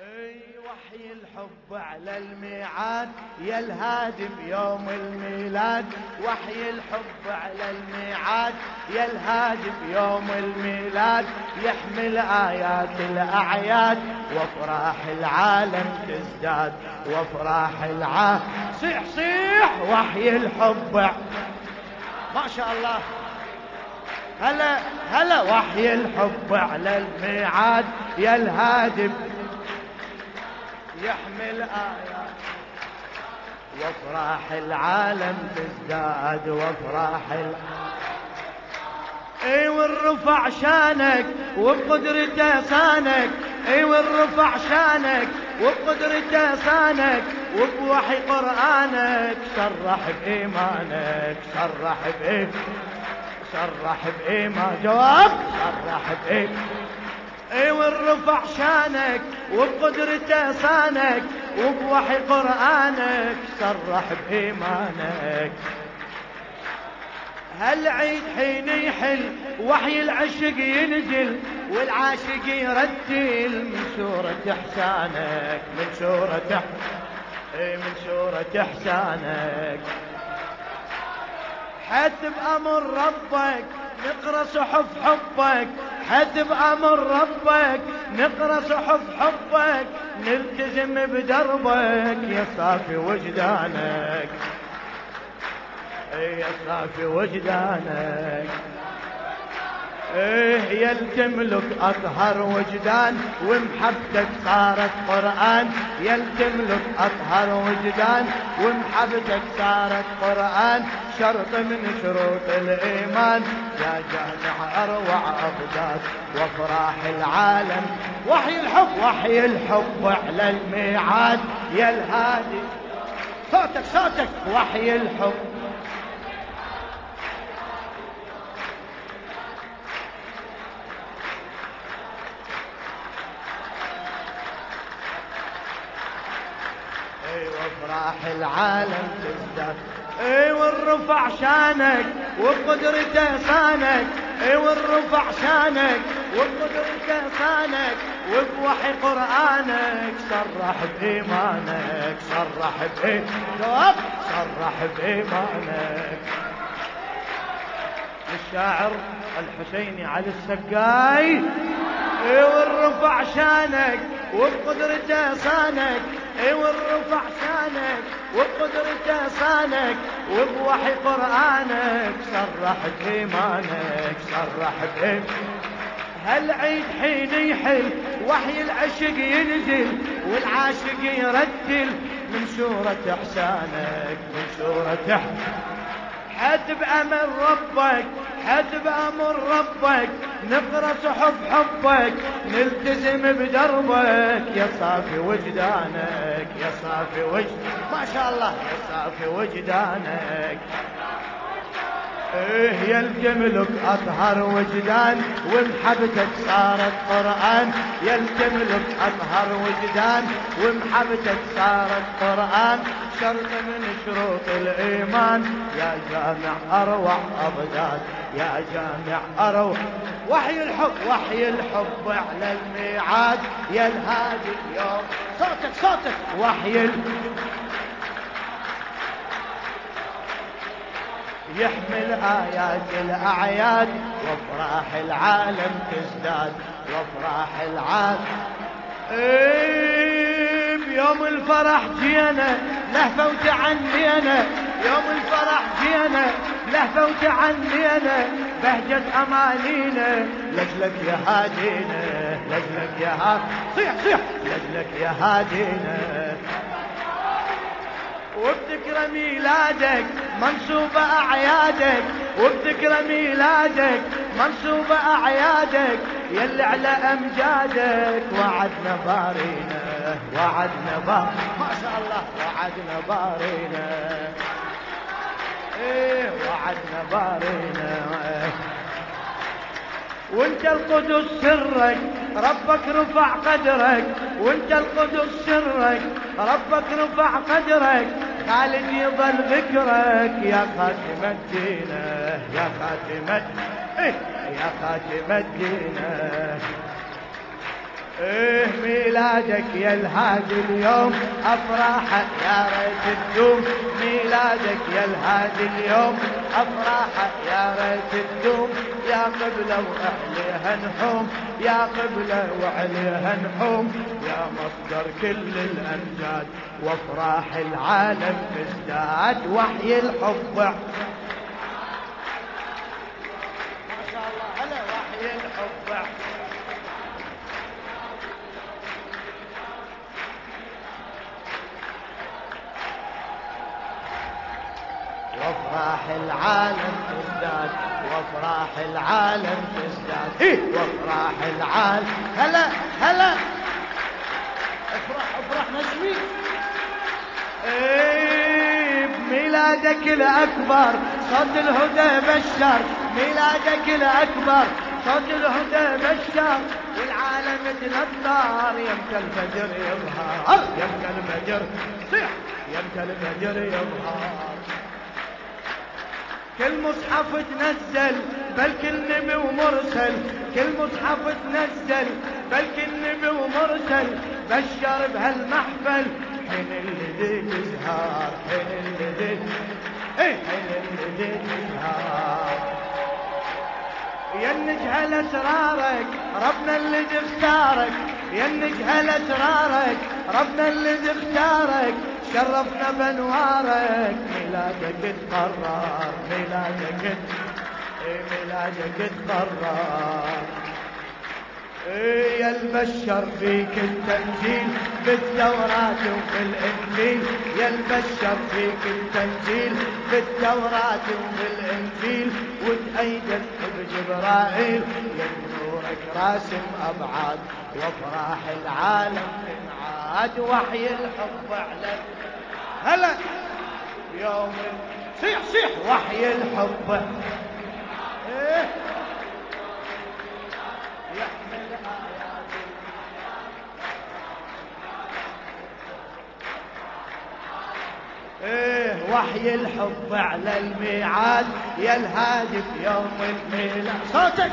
أي وحي الحب على الميعاد يا الهادم يوم الميلاد. وحي الحب على الميعاد يا الهادم يوم الميلاد. يحمل آيات الأعياد وافراح العالم تزداد. وافراح العالم صيح صيح وحي الحب. ما شاء الله. هلا هلا وحي الحب على الميعاد يا الهادم يحمل آيات. وافراح العالم تزداد وافراح العالم إي والرفع شانك وبقدرته صانك إي والرفع شانك وبقدرته صانك وبوحي قرآنك صرح بإيمانك صرح بإيمانك صرح بإيمان جواب؟ صرح بإيمان إي والرفع شانك وبقدرته صانك وبوحي قرآنك صرح بإيمانك. هالعيد حين يحل وحي العشق ينزل والعاشق يرتل من سورة إحسانك من سورة من سورة إحسانك. حتى بأمر ربك نقرأ صحف حبك حد بأمر ربك نقرأ صحف حبك نلتزم بدربك. يا صافي وجدانك. يا صافي وجدانك. إيه يا تملك أطهر وجدان ومحبتك صارت قرآن. يا تملك أطهر وجدان ومحبتك صارت قرآن. شرط من شروط الإيمان يا جامع أروع ابداد وأفراح العالم وحي الحب وحي الحب على الميعاد. يا الهادي صوتك صوتك وحي الحب وافراح العالم تزداد. إي والرفع شانك وبقدرته صانك إي والرفع شانك وبقدرته صانك وبوحي قرآنك صرح بإيمانك صرح بإيمانك صرح بإيمانك. الشاعر الحسيني علي السقاي. إي والرفع شانك وبقدرته صانك اي والرفع شانك وبقدرته صانك وبوحي قرآنك صرح بإيمانك صرح بإيمانك هالعيد حين يحل وحي العشق ينزل والعاشق يرتل من سورة إحسانك من سورة احسانك حد بأمر ربك حد بأمر ربك نقرأ صحف حبك نلتزم بدربك. يا صافي وجدانك يا صافي وجد ما شاء الله. يا صافي وجدانك. إيه يا الجملك أطهر وجدان. ومحبتك صارت قرآن. يا الجملك أطهر وجدان. ومحبتك صارت قرآن. شرط من شروط الإيمان. يا جامع أروع أبدان. يا جامع اروع وحي الحب وحي الحب على الميعاد. يا الهادي اليوم. صوتك صوتك. وحي يحمل آيات الأعياد. وافراح العالم تزداد. وافراح العالم. إيه بيوم الفرح جينا. لهفة وتعنينا يوم الفرح جينا. لهفة وتعنينا بهجة أمانينا. لجلك يا هادينا لجلك يا هادينا صيح صيح. لجلك يا هادينا. وبذكرى ميلادك منسوبة أعيادك. وبذكرى ميلادك منسوبة أعيادك. يلي على أمجادك وعدنا بارينا وعدنا بار ما شاء الله وعدنا بارينا. إيه وعدنا بارينا وانت القدس سرك ربك رفع قدرك. وانت القدس سرك ربك رفع قدرك. خالد يظل ذكرك يا خاتم الدينة يا خاتم إيه يا خاتم الدينة إيه ميلادك يا الهادي اليوم افراح يا ريت تدوم ميلادك يا الهادي اليوم افراح يا ريت تدوم؟ يا قبلة وعليها نحوم يا قبلة وعليها نحوم. يا مصدر كل الأمجاد وأفراح العالم تزداد وحي الحب العالم تزداد وافراح العالم تزداد إيه؟ وافراح العالم. هلا هلا. افرح افرح نسوي إيه ميلادك الأكبر صوت الهدى بشر. ميلادك الأكبر صوت الهدى بشر. والعالم تنطر يمك الفجر يظهر يمك الفجر صيح. يمك الفجر يظهر. كل مصحف تنزل بل نبي ومرسل. كل مصحف تنزل بل نبي ومرسل. بشر بهالمحفل. حين اللي تزهار حين اللي إيه؟ حين اللي تزهار يا نجهل اسرارك ربنا اللي اختارك يا نجهل اسرارك ربنا اللي اختارك شرفنا بأنوارك. ميلادك تقرر ميلادك إيه ميلادك تقرر إيه يا البشر فيك التنزيل بالتوراة وفي الإنجيل. يا البشر فيك التنزيل بالتوراة وفي الإنجيل. وتأيدت بجبرائيل يا نورك راسم أبعاد وأفراح العالم عاد وحي الحب على هلا! يوم صيح صيح وحي الحب إيه؟ إيه وحي الحب على الميعاد. يا الهادي في يوم الميلاد. صوتك.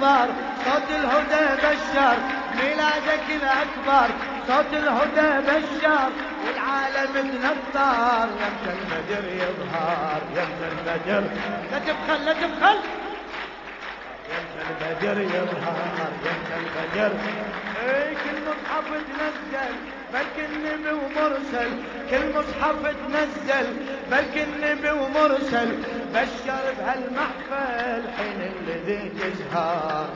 الأكبر صوت الهدى بشر ميلادك الأكبر صوت الهدى بشر والعالم تنطر يمتى الفجر يظهر يمتى الفجر. لا تبخل لا تبخل. يمتى الفجر يظهر يمتى الفجر. اي كل مصحف تنزل بل كل نبي ومرسل كل مصحف تنزل. بل كل نبي ومرسل بشر بهالمحفل حين الذي تزهر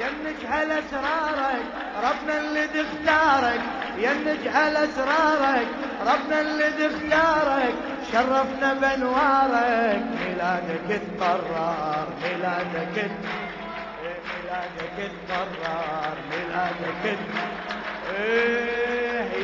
يا نجهل أسرارك ربنا اللي اختارك. يا نجهل أسرارك ربنا اللي اختارك. شرفنا بأنوارك ميلادك تقرر ميلادك ميلادك تقرر ميلادك إيه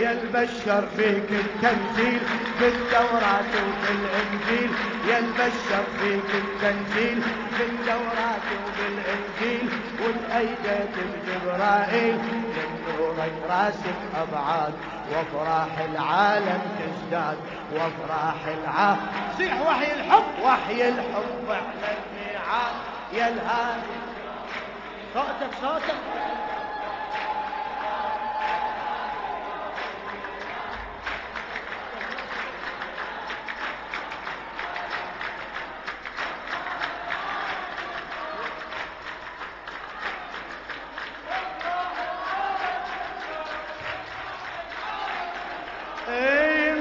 يا البشر فيك التنزيل في التوراة وفي الانجيل يا البشر فيك التنزيل في التوراة وفي الانجيل والايدت بجبرائيل من نورك راسك ابعاد وافراح العالم تزداد وافراح العالم. صيح وحي الحب وحي الحب على الميعاد. يا الهادي. صوتك صوتك.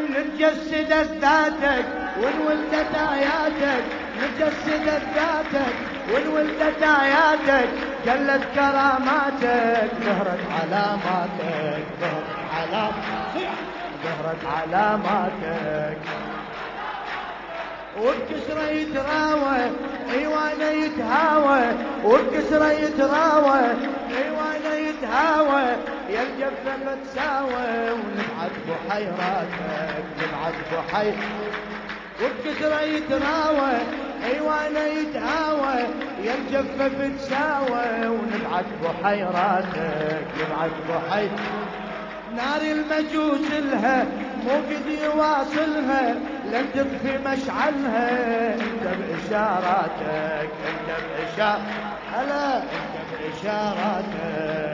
نتجسدت ذاتك وانولدت آياتك نتجسدت ذاتك وانولدت آياتك جلت كراماتك ظهرت علاماتك ظهرت علاماتك ظهرت علاماتك. وبكسرة يتراوى ايوانا يتهاوى وبكسرة يتراوى ايوانا يتهاوى يا الجفة بتساوى ونبعد بحيراتك نبعد بحير وبكسرة يتراوى ايوانا يتهاوى يا الجفة بتساوى يبعد بحيراتك يبعد بحير نار المجوس لها مو قد يواصلها لن تطفي مشعلها. انت بإشاراتك انت باشاراتك هلا انت بإشاراتك.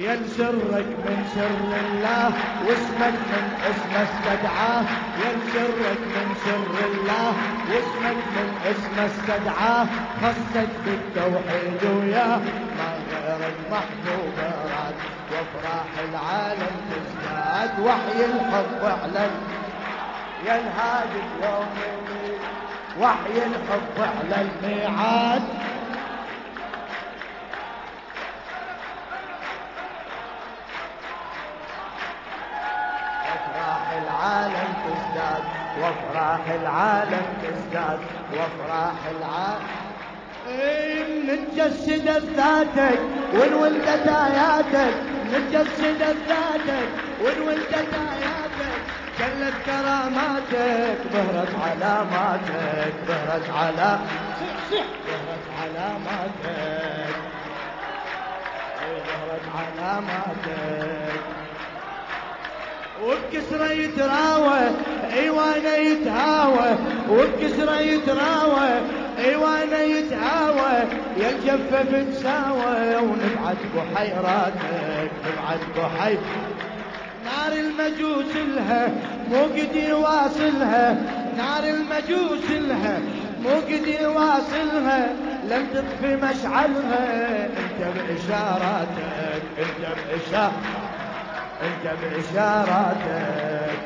ينسرك من سر الله واسمك من اسم استدعاه. ينسرك من سر الله واسمك من اسم استدعاه. خصك بالتوحيد وياه ما غيرك محبوب راد. وافراح العالم تزداد وحي الحب اعلن. يا الهادي يوم وحي الحب على الميعاد العالم تزداد وافراح العالم تزداد وافراح العالم. نتجسد ذاتك ونولدت اياتك نتجسد ذاتك ونولدت اياتك جلت كراماتك ظهرت علاماتك ظهرت على ظهرت علاماتك. ظهرت علاماتك. وبكسرة يتراوى ايوانا يتهاوى وبكسرة يتراوى ايوانا يتهاوى يا الجفة بتساوى ونبعد بحيراتك نبعد بحير نار المجوس لها مو قد يواصلها. نار المجوس لها مو قد يواصلها. لم تطفي مشعلها انت بإشاراتك انت بإشاراتك. انت باشاراتك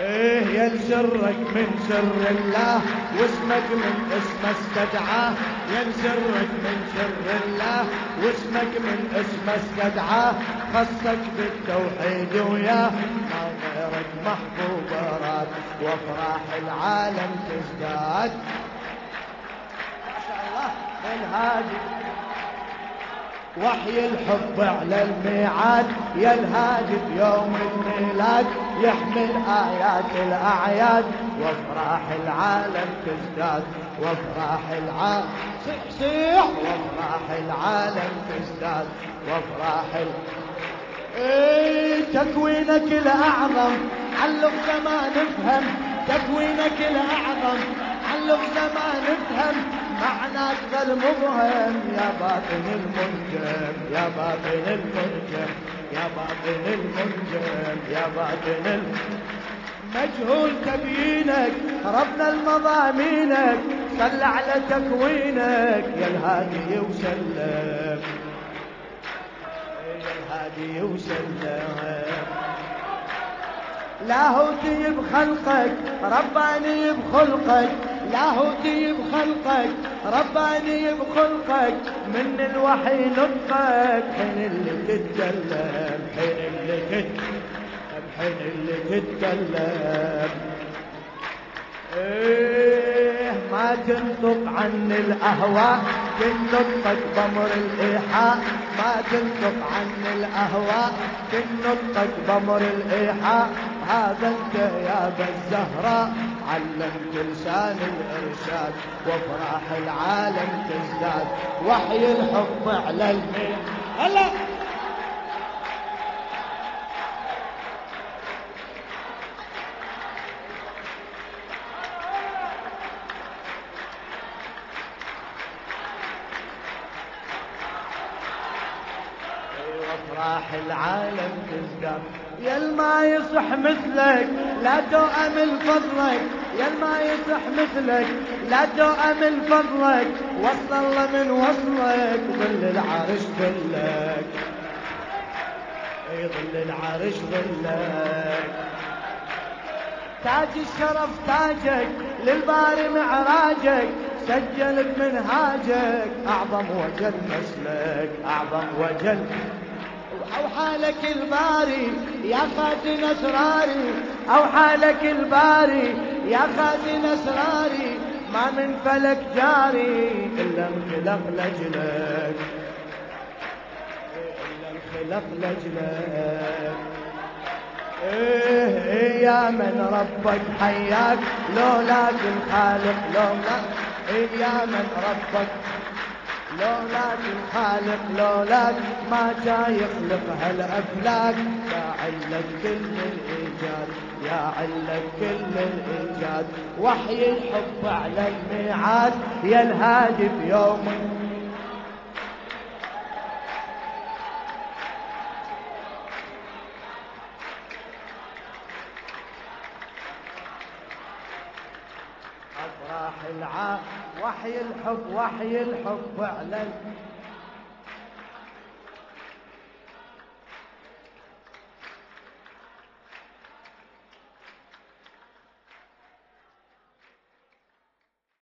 إيه ينسرك من سر الله واسمك من اسم استدعاه. ينسرك من سر الله واسمك من اسم استدعاه. خصك بالتوحيد وياه. ما غيرك محبوب راد وافراح العالم تزداد. ما شاء الله من هادي. وحي الحب على الميعاد الهادي يوم الميلاد يحمل آيات الأعياد. وافراح العالم تزداد وافراح العالم صيح وافراح العالم تزداد وافراح ال... إيه تكوينك الأعظم علق ما نفهم تكوينك الأعظم علق ما نفهم معنى ظل مبهم يا باطن المنجم يا باطن المنجم يا باطن المنجم يا باطن مجهول تبيينك ربنا المضامينك صل على تكوينك يا الهادي وسلم يا الهادي وسلم. لاهوتي بخلقك رباني بخلقك لاهوتي بخلقك رباني بخلقك من الوحي نطقك. حين اللي تتكلم حين اللي تتكلم حين اللي تتكلم. إيه ما تنطق عن الاهواء تنطق بمر الإيحاء. ما تنطق عن الاهواء تنطق بمر الإيحاء. هذا أنت يا بالزهراء. علمت لسان الإرشاد وافراح العالم تزداد. وحي الحب على المين هلا. وافراح العالم تزداد. يا ما يصح مثلك لا تؤمن فضلك يا ما يصح مثلك لا تؤمن فضلك وصل من وصلك ظل العرش ظلك. ظل العرش ظلك. تاج الشرف تاجك للباري معراجك سجلت منهاجك أعظم وجل مسلك أعظم وجل أو حالك الباري يا خازن أسراري. أو حالك الباري يا خازن أسراري. ما من فلك جاري إلا انخلق لجلك. إلا انخلق لجلك. إيه, إيه يا من ربك حياك. لولاك الخالق لولاك إيه يا من ربك لولاك الخالق لولاك ما جا يخلق هالأفلاك. يا علك كل الإيجاد يا علك كل الإيجاد. وحي الحب على الميعاد يا الهادي بيوم الحب وحي الحب الميعاد